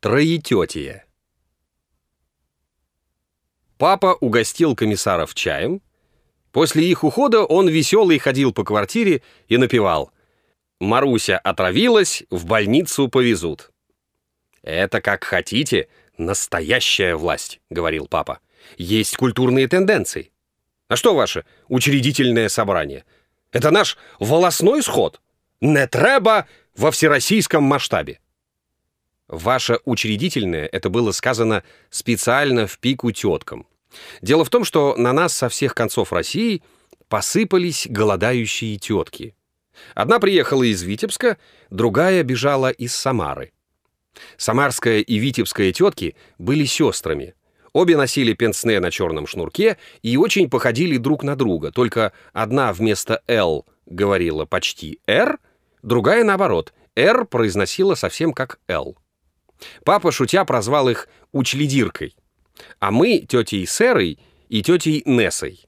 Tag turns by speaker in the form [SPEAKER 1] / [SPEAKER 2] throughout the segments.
[SPEAKER 1] Троететие. Папа угостил комиссаров чаем. После их ухода он веселый ходил по квартире и напевал «Маруся отравилась, в больницу повезут». «Это как хотите, настоящая власть», — говорил папа. «Есть культурные тенденции. А что ваше учредительное собрание? Это наш волосной сход. Не треба во всероссийском масштабе». Ваше учредительное — это было сказано специально в пику теткам. Дело в том, что на нас со всех концов России посыпались голодающие тетки. Одна приехала из Витебска, другая бежала из Самары. Самарская и Витебская тетки были сестрами. Обе носили пенсне на черном шнурке и очень походили друг на друга, только одна вместо «Л» говорила почти «Р», другая, наоборот, «Р» произносила совсем как «Л». Папа, шутя, прозвал их «учледиркой», а мы — тетей Сэрой и тетей Нессой.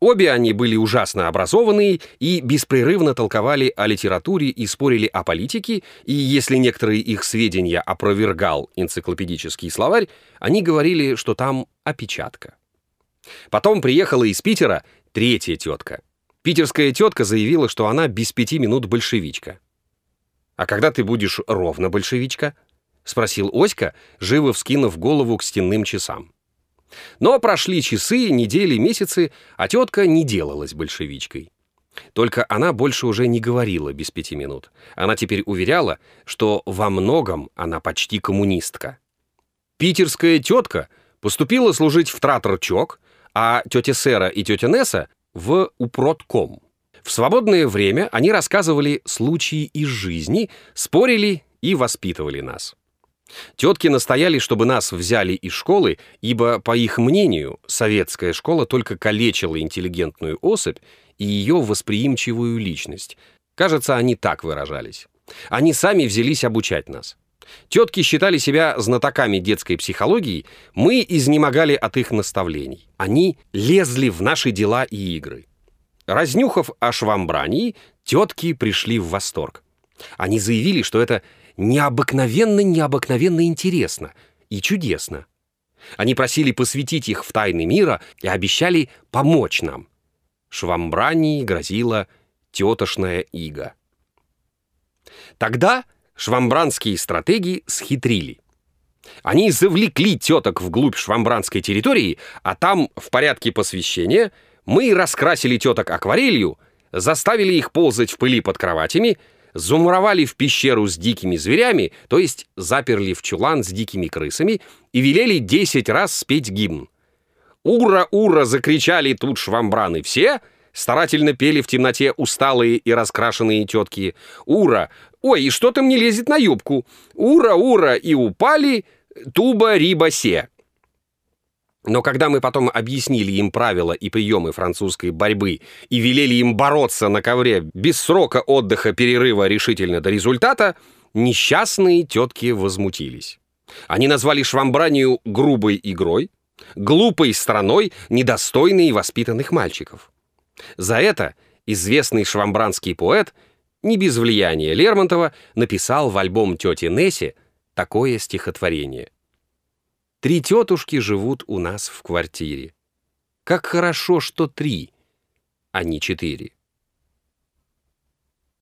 [SPEAKER 1] Обе они были ужасно образованные и беспрерывно толковали о литературе и спорили о политике, и если некоторые их сведения опровергал энциклопедический словарь, они говорили, что там опечатка. Потом приехала из Питера третья тетка. Питерская тетка заявила, что она без пяти минут большевичка. «А когда ты будешь ровно большевичка?» — спросил Оська, живо вскинув голову к стенным часам. Но прошли часы, недели, месяцы, а тетка не делалась большевичкой. Только она больше уже не говорила без пяти минут. Она теперь уверяла, что во многом она почти коммунистка. Питерская тетка поступила служить в Траторчок, а тетя Сера и тетя Несса — в Упротком. В свободное время они рассказывали случаи из жизни, спорили и воспитывали нас. Тетки настояли, чтобы нас взяли из школы, ибо, по их мнению, советская школа только калечила интеллигентную особь и ее восприимчивую личность. Кажется, они так выражались. Они сами взялись обучать нас. Тетки считали себя знатоками детской психологии, мы изнемогали от их наставлений. Они лезли в наши дела и игры. Разнюхав о швамбрании, тетки пришли в восторг. Они заявили, что это необыкновенно-необыкновенно интересно и чудесно. Они просили посвятить их в тайны мира и обещали помочь нам. Швамбрании грозила тетошная ига. Тогда швамбранские стратеги схитрили. Они завлекли теток вглубь швамбранской территории, а там, в порядке посвящения, мы раскрасили теток акварелью, заставили их ползать в пыли под кроватями — замуровали в пещеру с дикими зверями, то есть заперли в чулан с дикими крысами и велели десять раз спеть гимн. «Ура, ура!» — закричали тут швамбраны все, старательно пели в темноте усталые и раскрашенные тетки. «Ура! Ой, и что-то мне лезет на юбку! Ура, ура!» И упали туба-риба-се. Но когда мы потом объяснили им правила и приемы французской борьбы и велели им бороться на ковре без срока отдыха, перерыва решительно до результата, несчастные тетки возмутились. Они назвали швамбранию грубой игрой, глупой страной, недостойной воспитанных мальчиков. За это известный швамбранский поэт, не без влияния Лермонтова, написал в альбом тети Несси такое стихотворение. Три тетушки живут у нас в квартире. Как хорошо, что три, а не четыре.